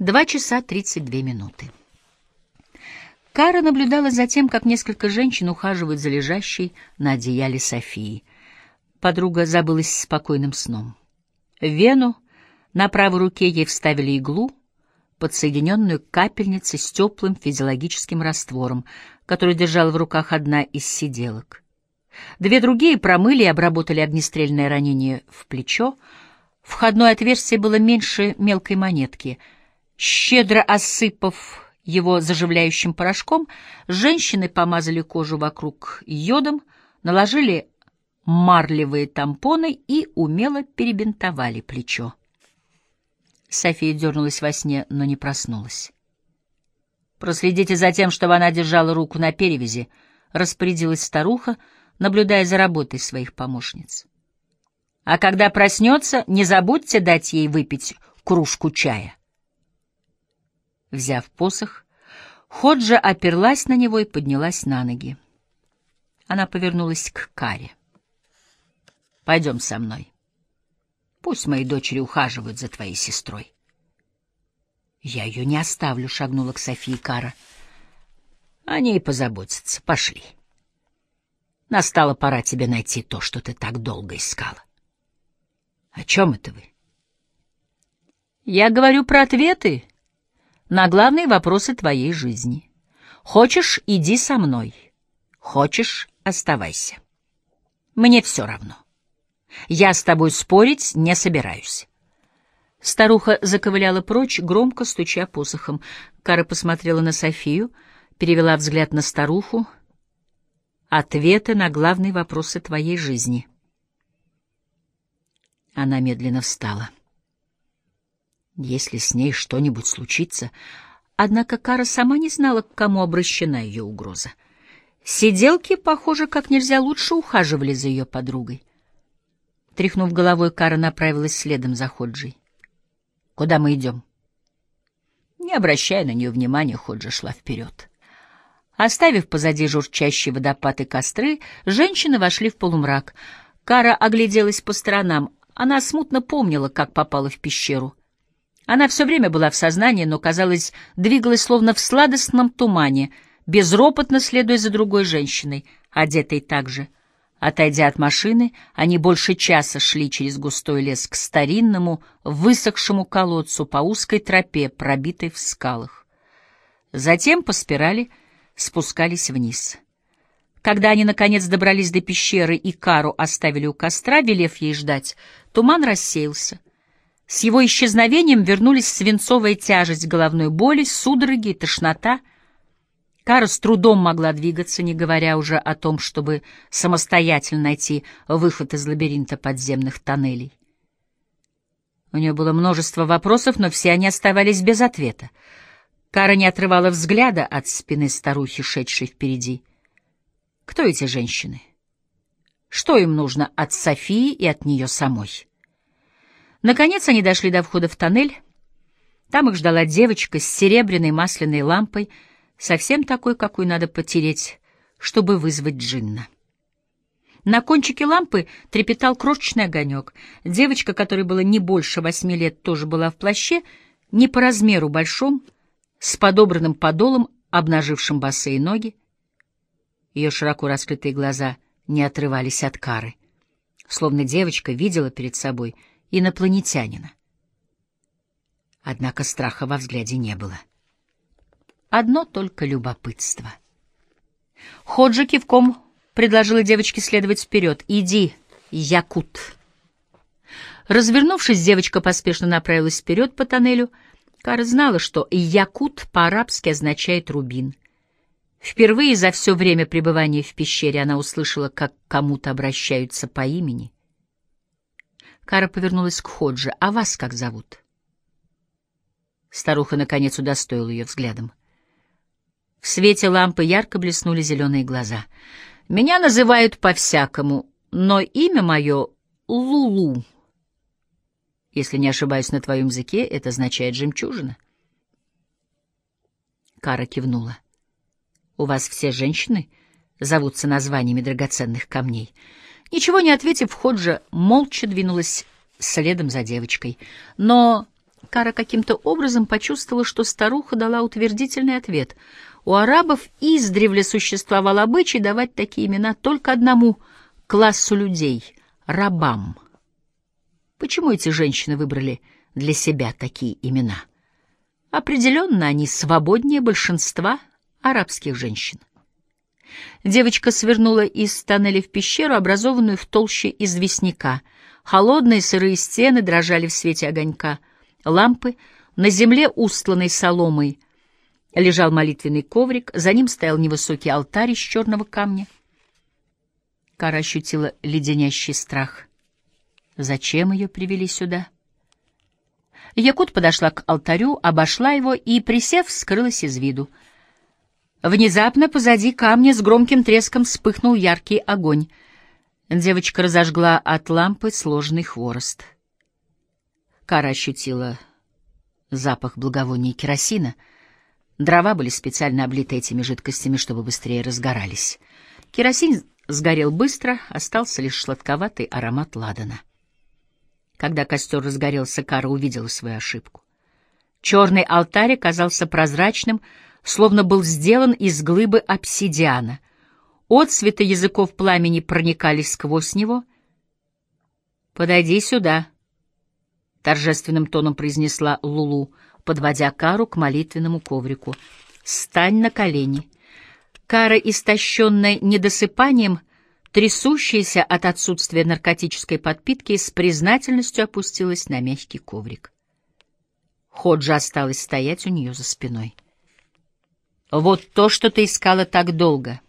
Два часа тридцать две минуты. Кара наблюдала за тем, как несколько женщин ухаживают за лежащей на одеяле Софии. Подруга забылась спокойным сном. В вену на правой руке ей вставили иглу, подсоединенную к капельнице с теплым физиологическим раствором, который держала в руках одна из сиделок. Две другие промыли и обработали огнестрельное ранение в плечо. Входное отверстие было меньше мелкой монетки — Щедро осыпав его заживляющим порошком, женщины помазали кожу вокруг йодом, наложили марлевые тампоны и умело перебинтовали плечо. София дернулась во сне, но не проснулась. «Проследите за тем, чтобы она держала руку на перевязи», — распорядилась старуха, наблюдая за работой своих помощниц. «А когда проснется, не забудьте дать ей выпить кружку чая». Взяв посох, Ходжа оперлась на него и поднялась на ноги. Она повернулась к Каре. «Пойдем со мной. Пусть мои дочери ухаживают за твоей сестрой». «Я ее не оставлю», — шагнула к Софии Кара. «О ней позаботятся. Пошли. Настала пора тебе найти то, что ты так долго искала». «О чем это вы?» «Я говорю про ответы», на главные вопросы твоей жизни. Хочешь — иди со мной. Хочешь — оставайся. Мне все равно. Я с тобой спорить не собираюсь. Старуха заковыляла прочь, громко стуча посохом. Кара посмотрела на Софию, перевела взгляд на старуху. Ответы на главные вопросы твоей жизни. Она медленно встала если с ней что-нибудь случится. Однако Кара сама не знала, к кому обращена ее угроза. Сиделки, похоже, как нельзя лучше ухаживали за ее подругой. Тряхнув головой, Кара направилась следом за Ходжей. «Куда мы идем?» Не обращая на нее внимания, Ходжа шла вперед. Оставив позади журчащие водопады костры, женщины вошли в полумрак. Кара огляделась по сторонам. Она смутно помнила, как попала в пещеру — она все время была в сознании, но, казалось, двигалась словно в сладостном тумане, безропотно следуя за другой женщиной, одетой так же. Отойдя от машины, они больше часа шли через густой лес к старинному, высохшему колодцу по узкой тропе, пробитой в скалах. Затем по спирали спускались вниз. Когда они, наконец, добрались до пещеры и Кару оставили у костра, велев ей ждать, туман рассеялся. С его исчезновением вернулись свинцовая тяжесть головной боли, судороги и тошнота. Кара с трудом могла двигаться, не говоря уже о том, чтобы самостоятельно найти выход из лабиринта подземных тоннелей. У нее было множество вопросов, но все они оставались без ответа. Кара не отрывала взгляда от спины старухи, шедшей впереди. Кто эти женщины? Что им нужно от Софии и от нее самой? Наконец они дошли до входа в тоннель. Там их ждала девочка с серебряной масляной лампой, совсем такой, какую надо потереть, чтобы вызвать джинна. На кончике лампы трепетал крошечный огонек. Девочка, которой было не больше восьми лет, тоже была в плаще, не по размеру большом, с подобранным подолом, обнажившим босые ноги. Ее широко раскрытые глаза не отрывались от кары, словно девочка видела перед собой — инопланетянина. Однако страха во взгляде не было. Одно только любопытство. Ходжи кивком предложила девочке следовать вперед. «Иди, Якут». Развернувшись, девочка поспешно направилась вперед по тоннелю. Кара знала, что «якут» по-арабски означает «рубин». Впервые за все время пребывания в пещере она услышала, как кому-то обращаются по имени. Кара повернулась к Ходже. «А вас как зовут?» Старуха, наконец, удостоила ее взглядом. В свете лампы ярко блеснули зеленые глаза. «Меня называют по-всякому, но имя мое — Лулу. Если не ошибаюсь на твоем языке, это означает «жемчужина». Кара кивнула. «У вас все женщины зовутся названиями драгоценных камней?» Ничего не ответив, Ходжа молча двинулась следом за девочкой. Но Кара каким-то образом почувствовала, что старуха дала утвердительный ответ. У арабов издревле существовал обычай давать такие имена только одному классу людей — рабам. Почему эти женщины выбрали для себя такие имена? Определенно, они свободнее большинства арабских женщин. Девочка свернула из тоннеля в пещеру, образованную в толще известняка. Холодные сырые стены дрожали в свете огонька. Лампы, на земле, устланной соломой, лежал молитвенный коврик, за ним стоял невысокий алтарь из черного камня. Кара ощутила леденящий страх. Зачем ее привели сюда? Якут подошла к алтарю, обошла его и, присев, скрылась из виду. Внезапно позади камня с громким треском вспыхнул яркий огонь. Девочка разожгла от лампы сложный хворост. Кара ощутила запах благовония керосина. Дрова были специально облиты этими жидкостями, чтобы быстрее разгорались. Керосин сгорел быстро, остался лишь сладковатый аромат ладана. Когда костер разгорелся, Кара увидела свою ошибку. Черный алтарь оказался прозрачным, словно был сделан из глыбы обсидиана. Отцветы языков пламени проникали сквозь него. «Подойди сюда», — торжественным тоном произнесла Лулу, подводя Кару к молитвенному коврику. «Стань на колени». Кара, истощенная недосыпанием, трясущаяся от отсутствия наркотической подпитки, с признательностью опустилась на мягкий коврик. Ходжа осталась стоять у нее за спиной. Вот то, что ты искала так долго,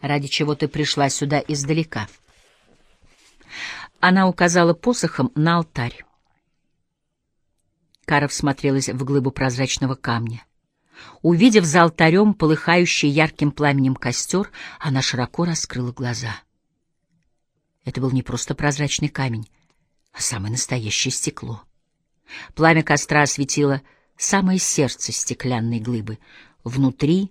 ради чего ты пришла сюда издалека. Она указала посохом на алтарь. Кара всмотрелась в глыбу прозрачного камня. Увидев за алтарем полыхающий ярким пламенем костер, она широко раскрыла глаза. Это был не просто прозрачный камень, а самое настоящее стекло. Пламя костра осветило самое сердце стеклянной глыбы — Внутри,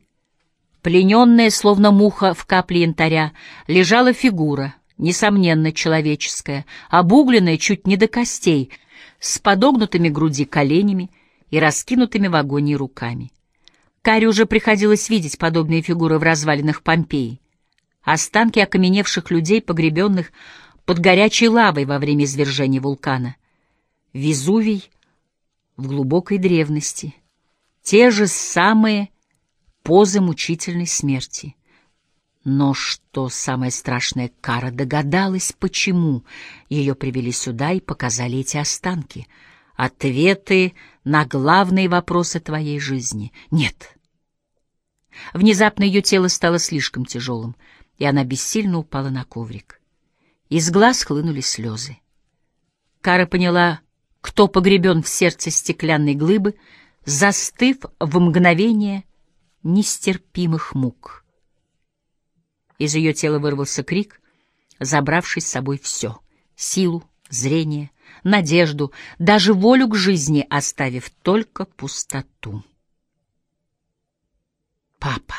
плененная, словно муха в капле янтаря, лежала фигура, несомненно человеческая, обугленная чуть не до костей, с подогнутыми груди коленями и раскинутыми в агонии руками. Каре уже приходилось видеть подобные фигуры в развалинах Помпеи. Останки окаменевших людей, погребенных под горячей лавой во время извержения вулкана. Везувий в глубокой древности. Те же самые позы мучительной смерти. Но что самое страшное, Кара догадалась, почему ее привели сюда и показали эти останки. Ответы на главные вопросы твоей жизни нет. Внезапно ее тело стало слишком тяжелым, и она бессильно упала на коврик. Из глаз хлынули слезы. Кара поняла, кто погребен в сердце стеклянной глыбы, застыв в мгновение — нестерпимых мук. Из ее тела вырвался крик, забравший с собой все — силу, зрение, надежду, даже волю к жизни, оставив только пустоту. Папа.